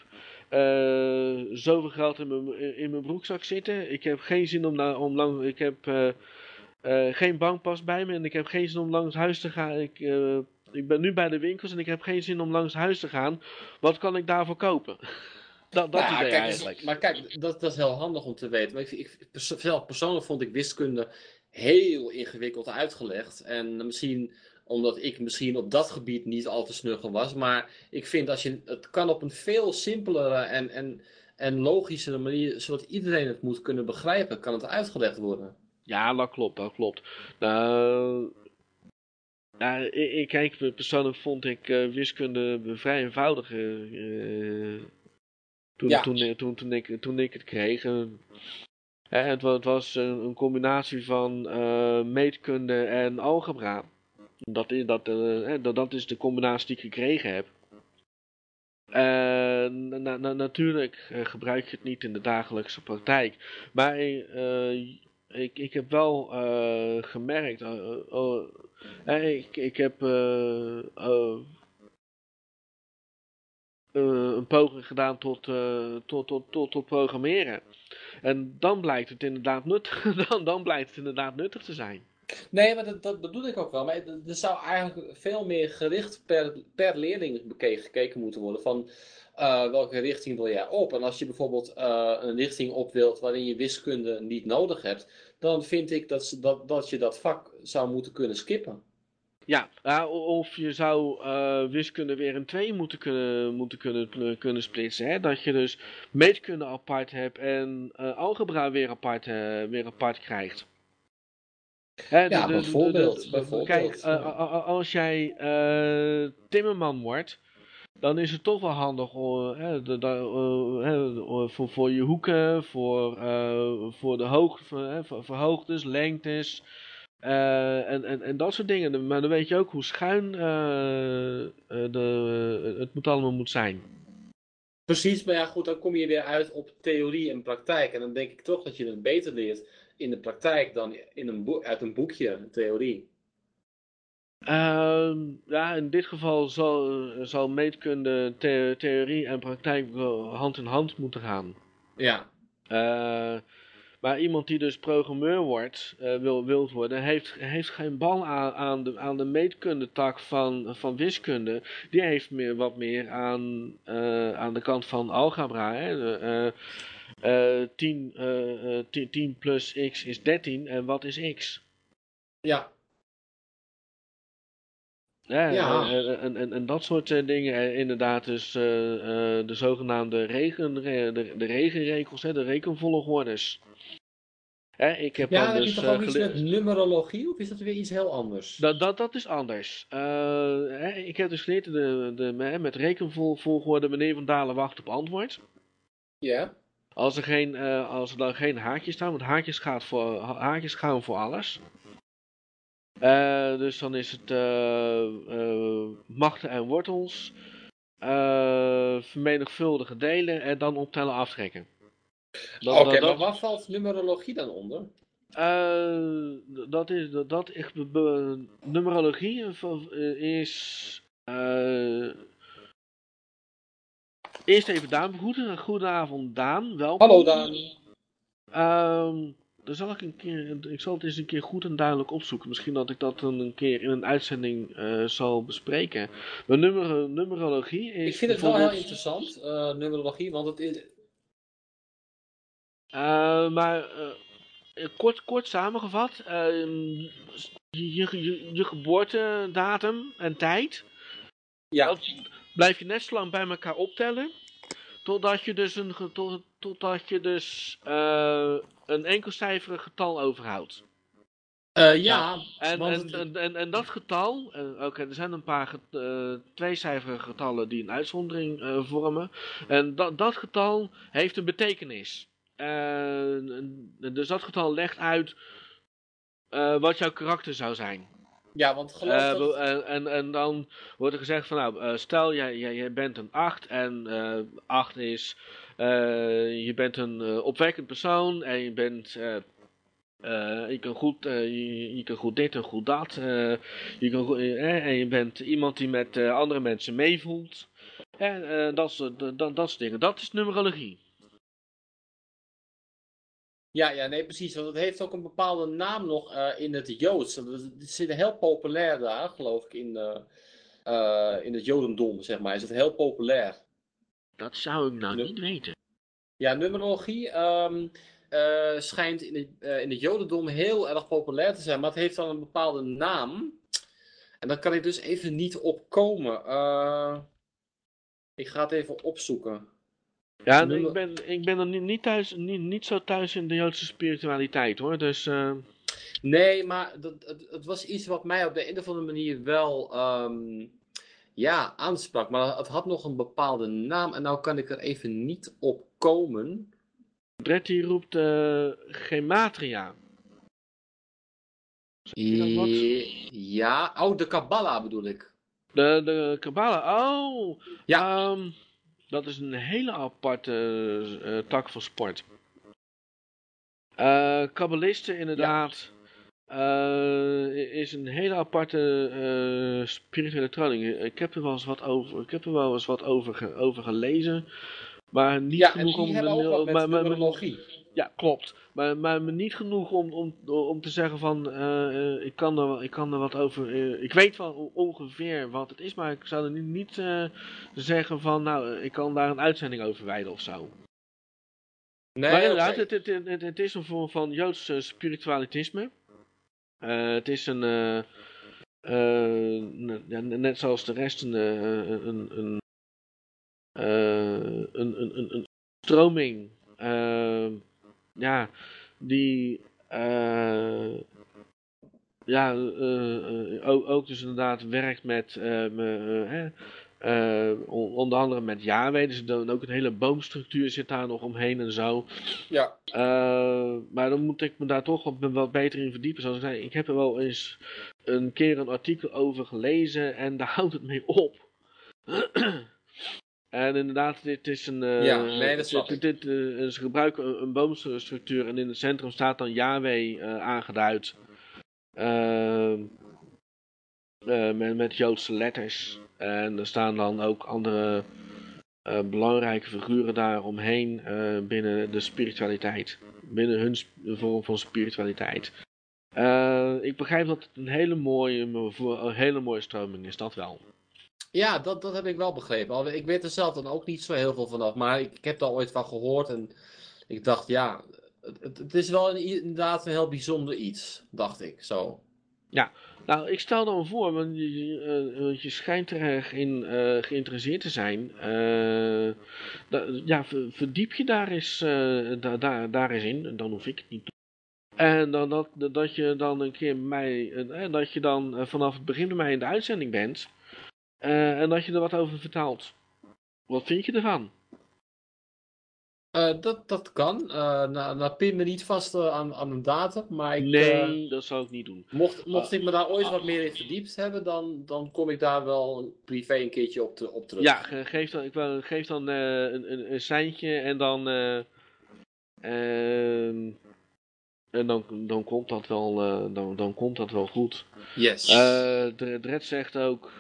zoveel geld in mijn, in mijn broekzak zitten. Ik heb geen zin om, naar om lang. Ik heb eh, eh, geen bankpas bij me en ik heb geen zin om langs huis te gaan. Ik, eh, ik ben nu bij de winkels en ik heb geen zin om langs huis te gaan. Wat kan ik daarvoor kopen? <laughs> dat dat Nou ja, idee kijk, dus- eigenlijk. maar kijk, dat, dat is heel handig om te weten. Maar ik, ik, zelf persoonlijk vond ik wiskunde heel ingewikkeld uitgelegd. En misschien omdat ik misschien op dat gebied niet al te snugger was. Maar ik vind als je het kan op een veel simpelere en, en, en logischere manier, zodat iedereen het moet kunnen begrijpen, kan het uitgelegd worden. Ja, dat klopt, dat klopt. Nou, nou ik, kijk, persoonlijk vond ik eh, wiskunde vrij eenvoudig eh, eh, toen, Ja. toen, toen, toen, ik, toen ik het kreeg. eh. Hè, het, het was een, een combinatie van eh, meetkunde en algebra. Dat, is- dat, eh, dat, dat is de combinatie die ik gekregen heb. Eh, na- na- natuurlijk eh, gebruik je het niet in de dagelijkse praktijk. Maar eh, ik, ik heb wel eh, gemerkt. eh, eh, oh, ik, ik heb een poging gedaan tot, tot, tot, tot, tot programmeren. En dan blijkt het inderdaad nuttig, <laughs> dan, dan blijkt het inderdaad nuttig te zijn. Nee, maar dat, dat bedoel ik ook wel. Maar er er zou eigenlijk veel meer gericht per, per leerling bekeken, gekeken moeten worden. Van eh, welke richting wil jij op? En als je bijvoorbeeld eh, een richting op wilt waarin je wiskunde niet nodig hebt, dan vind ik dat, dat, dat je dat vak zou moeten kunnen skippen. Ja, o- of je zou eh, wiskunde weer in twee moeten kunnen, moeten kunnen, kunnen splitsen. Hè? Dat je dus meetkunde apart hebt en algebra weer apart, weer apart krijgt. Hè, Ja, de- de- de- bijvoorbeeld, de- bijvoorbeeld, Kijk, als jij timmerman wordt, dan is het toch wel handig eh, hè, voor, je hoeken, voor, eh, voor de hoogte, voor, hoogtes, lengtes. eh, en, en, en dat soort dingen. Maar dan weet je ook hoe schuin eh, eh, de, het moet allemaal moet zijn. Precies, maar ja goed, dan kom je weer uit op theorie en praktijk. En dan denk ik toch dat je het beter leert in de praktijk dan in een uit een boekje, theorie. Ehm, ja, in dit geval zal, zal meetkunde, the- theorie en praktijk hand in hand moeten gaan. Ja, Eh, maar iemand die dus programmeur wordt, eh, wil, wilt worden, heeft, heeft geen bal aan, aan, de, aan de meetkundetak van, van wiskunde. Die heeft meer, wat meer aan, eh, aan de kant van algebra. Hè? De, eh, eh, 10, eh, eh, 10, 10 plus x is 13 en wat is x? ja, Ja, Ja. eh, En, en, en dat soort eh, dingen. En inderdaad, dus eh, eh, de zogenaamde regen, de, de regenregels, hè, de rekenvolgordes. Hè, ik heb ja dan dus toch eh, ook iets met numerologie, of is dat weer iets heel anders? dat, dat, dat is anders. Eh, hè, ik heb dus geleerd de, de, met rekenvolgorde meneer Van Dalen wacht op antwoord. Ja, Als er, geen, eh, als er dan geen haakjes staan, want haakjes, gaat voor, ha- haakjes gaan voor alles. Eh, dus dan is het eh, eh, machten en wortels, vermenigvuldigen delen en dan optellen aftrekken. Oké, maar waar valt numerologie dan onder? dat is, dat, dat be- numerologie is, eh, eerst even Daan begroeten. Goedenavond Daan, welkom. Hallo Daan. Ehm, dan zal ik een keer, ik zal het eens een keer goed en duidelijk opzoeken. Misschien dat ik dat dan een keer in een uitzending eh, zal bespreken. Maar numero, numerologie is Ik vind het wel heel interessant, eh, numerologie, want het is... Eh, maar kort, kort samengevat, ehm, je, je, je, geboortedatum en tijd, Ja, dat blijf je net zo lang bij elkaar optellen, totdat je dus een, tot, totdat je dus, een enkelcijferig getal overhoudt. Eh, ja, En, want en, en, en, en dat getal, eh, oké, er zijn een paar get, eh, tweecijferige getallen die een uitzondering vormen. En dat, dat getal heeft een betekenis. En- dus dat getal legt uit wat jouw karakter zou zijn. Ja, want geloof dat... en, en, en dan wordt er gezegd van nou, stel jij, jij, jij bent een 8 en eh 8 is, je bent een eh, opwekkend persoon en je bent, eh, eh, je, kan goed, eh, je, kan goed dit en goed dat, eh, je kan eh, en je bent iemand die met eh, andere mensen meevoelt. Eh, dat, soort, dat, dat, dingen, dat is numerologie. Ja, ja, nee, precies. Want het heeft ook een bepaalde naam nog eh, in het Joods. Het zit heel populair daar, geloof ik, in, eh, eh, in het Jodendom, zeg maar. Is het heel populair. Dat zou ik nou Nu- niet weten. Ja, numerologie ehm, eh, schijnt in het, eh, in het Jodendom heel erg populair te zijn, maar het heeft dan een bepaalde naam. En daar kan ik dus even niet op komen. Eh, ik ga het even opzoeken. Ja, Nummer- ik ben, ik ben er niet, niet, thuis, niet, niet zo thuis in de Joodse spiritualiteit hoor, dus... eh, Nee, maar dat, het, het was iets wat mij op de een of andere manier wel ehm, ja, aansprak. Maar het had nog een bepaalde naam en nou kan ik er even niet op komen. Dretti roept eh, gematria. Wat? Ja, oh, de Kabbalah bedoel ik. De, de Kabbalah, oh! Ja. ehm, dat is een hele aparte eh, tak van sport. Eh Kabbalisten inderdaad. Eh, is een hele aparte eh, spirituele trading. Ik heb er wel eens wat over, ik heb er wel eens wat over, ge- over gelezen. Maar niet Ja, genoeg om... hebben ook wat met maar- maar- numerologie. Ja, klopt. Maar, maar niet genoeg om, om, om te zeggen van, eh, ik, kan er, ik kan er wat over, ik weet wel ongeveer wat het is, maar ik zou er niet, niet zeggen van, nou, ik kan daar een uitzending over wijden of zo. Nee, maar inderdaad, het, het, het, is een vorm van Joods spiritualitisme. Eh, het is een, eh, eh, net zoals de rest, een, een, een, een, een, stroming. eh, ja, die ja, ook dus inderdaad werkt met on- onder andere met Yahweh. Dus dan ook een hele boomstructuur zit daar nog omheen en zo. Ja. Eh, maar dan moet ik me daar toch wat, wat beter in verdiepen. Zoals ik zei, ik heb er wel eens een keer een artikel over gelezen en daar <laughs> houdt het mee op. <clears throat> en inderdaad, dit is een. eh, Ja, nee, dat dit, dit, ze gebruiken een, een boomstructuur en in het centrum staat dan Yahweh eh, aangeduid. Ehm, eh, met, Joodse letters. En er staan dan ook andere eh, belangrijke figuren daaromheen eh binnen de spiritualiteit. Binnen hun vorm van spiritualiteit. Ik begrijp dat het een hele mooie, een hele mooie stroming is, dat wel. Ja, dat, dat heb ik wel begrepen. Ik weet er zelf dan ook niet zo heel veel vanaf, maar ik, heb daar ooit van gehoord en ik dacht, ja, het, het- is wel inderdaad een heel bijzonder iets, dacht ik, zo. Nou, ik stel dan voor, want je, je, eh, je schijnt er erg in eh, geïnteresseerd te zijn. Eh, ja, ver- verdiep je daar eens, eh, da, daar, daar eens in, dan hoef ik het niet te. En dan dat, dat je dan een keer mij, eh, dat je dan eh, vanaf het begin bij mij in de uitzending bent. eh, en dat je er wat over vertelt. Wat vind je ervan? Eh, dat, dat kan. Eh nou, nou, pin me niet vast eh, aan, aan een datum, maar ik, Nee, dat zou ik niet doen. mocht, mocht Ah. ik me daar ooit wat meer in verdiept hebben, dan, dan kom ik daar wel privé een keertje op, te, op terug. Ja, ge- geef dan, ik wou- geef dan eh, een, een, een seintje en dan. eh, ehm, en dan, dan komt dat wel, eh, dan, dan komt dat wel goed. Yes. Eh Dre- Dred zegt ook.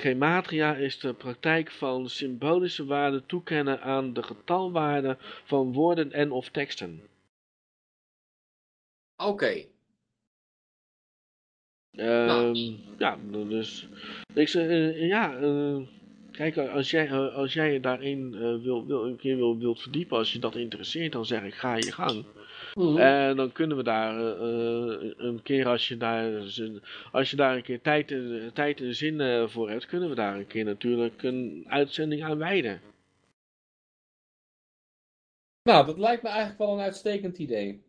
Gematria is de praktijk van symbolische waarden toekennen aan de getalwaarden van woorden en of teksten. Oké. Ehm, Ja, dus. Ik eh, ja, eh, kijk, als jij, eh, als jij je daarin wil, wil, een keer wil, wilt verdiepen, als je dat interesseert, dan zeg ik ga je gang. Mhm. En dan kunnen we daar eh, een keer, als je daar, als je daar een keer tijd, en- tijd en zin eh, voor hebt, kunnen we daar een keer natuurlijk een uitzending aan wijden. Nou, dat lijkt me eigenlijk wel een uitstekend idee.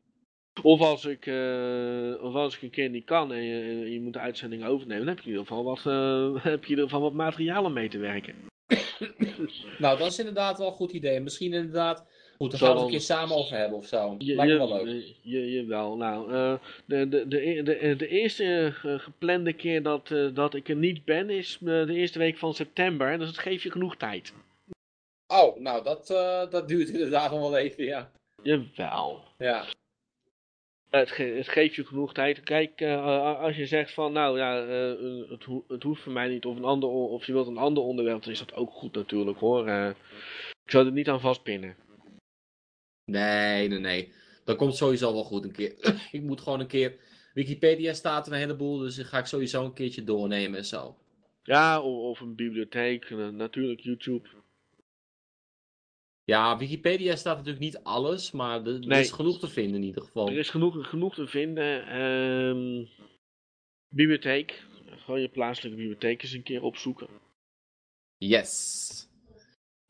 Of als ik, eh, of als ik een keer niet kan en je, je moet de uitzending overnemen, dan heb je in ieder geval wat, <laughs> heb je in ieder geval wat materiaal om mee te werken. Nou, dat is inderdaad wel een goed idee. Misschien inderdaad Goed, daar Zal gaan we het dan- een keer samen over hebben of zo. Lijkt me wel leuk. Je, jawel, nou, eh, de, de, de, de, de eerste eh, geplande keer dat, eh, dat ik er niet ben is de eerste week van september. Dus dat geeft je genoeg tijd. Oh, nou, dat, dat duurt inderdaad nog wel even, ja. Jawel. Ja, Het, ge het geeft je genoeg tijd. Kijk, als je zegt van, nou ja, het, ho het hoeft voor mij niet, of, een ander, of je wilt een ander onderwerp, dan is dat ook goed natuurlijk hoor. Ik zou er niet aan vastpinnen. Nee, nee, nee. Dat komt sowieso wel goed een keer. <clears throat> ik moet gewoon een keer... Wikipedia staat er een heleboel, dus die ga ik sowieso een keertje doornemen en zo. Ja, of, of een bibliotheek, eh, natuurlijk YouTube. Ja, Wikipedia staat natuurlijk niet alles, maar er, er Nee. is genoeg te vinden in ieder geval. Er is genoeg, genoeg te vinden. Ehm, bibliotheek. Gewoon je plaatselijke bibliotheek eens een keer opzoeken. Yes.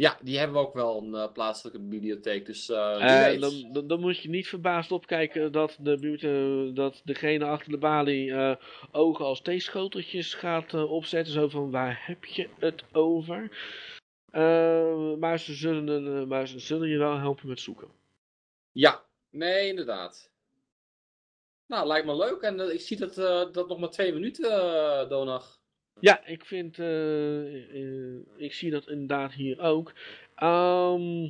Ja, die hebben we ook wel, een eh, plaatselijke bibliotheek, dus weet. dan, dan, dan moet je niet verbaasd opkijken dat, de, dat degene achter de balie ogen als theeschoteltjes gaat opzetten. Zo van, waar heb je het over? Maar, ze zullen, maar ze zullen je wel helpen met zoeken. Ja, nee, inderdaad. Nou, lijkt me leuk. En ik zie dat, dat nog maar twee minuten, Donag. Ja, ik vind, eh, eh, ik zie dat inderdaad hier ook. Ehm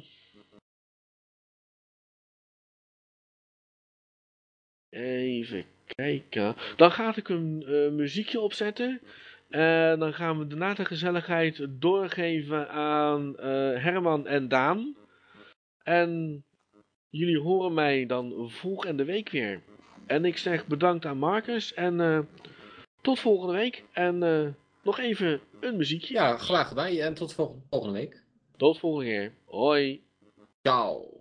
even kijken. Dan ga ik een eh, muziekje opzetten. En dan gaan we daarna de gezelligheid doorgeven aan Herman en Daan. En jullie horen mij dan volgende week weer. En ik zeg bedankt aan Marcus en tot volgende week. En nog even een muziekje. Ja, graag gedaan. En tot volgende, volgende week. Tot volgende keer. Hoi. Ciao.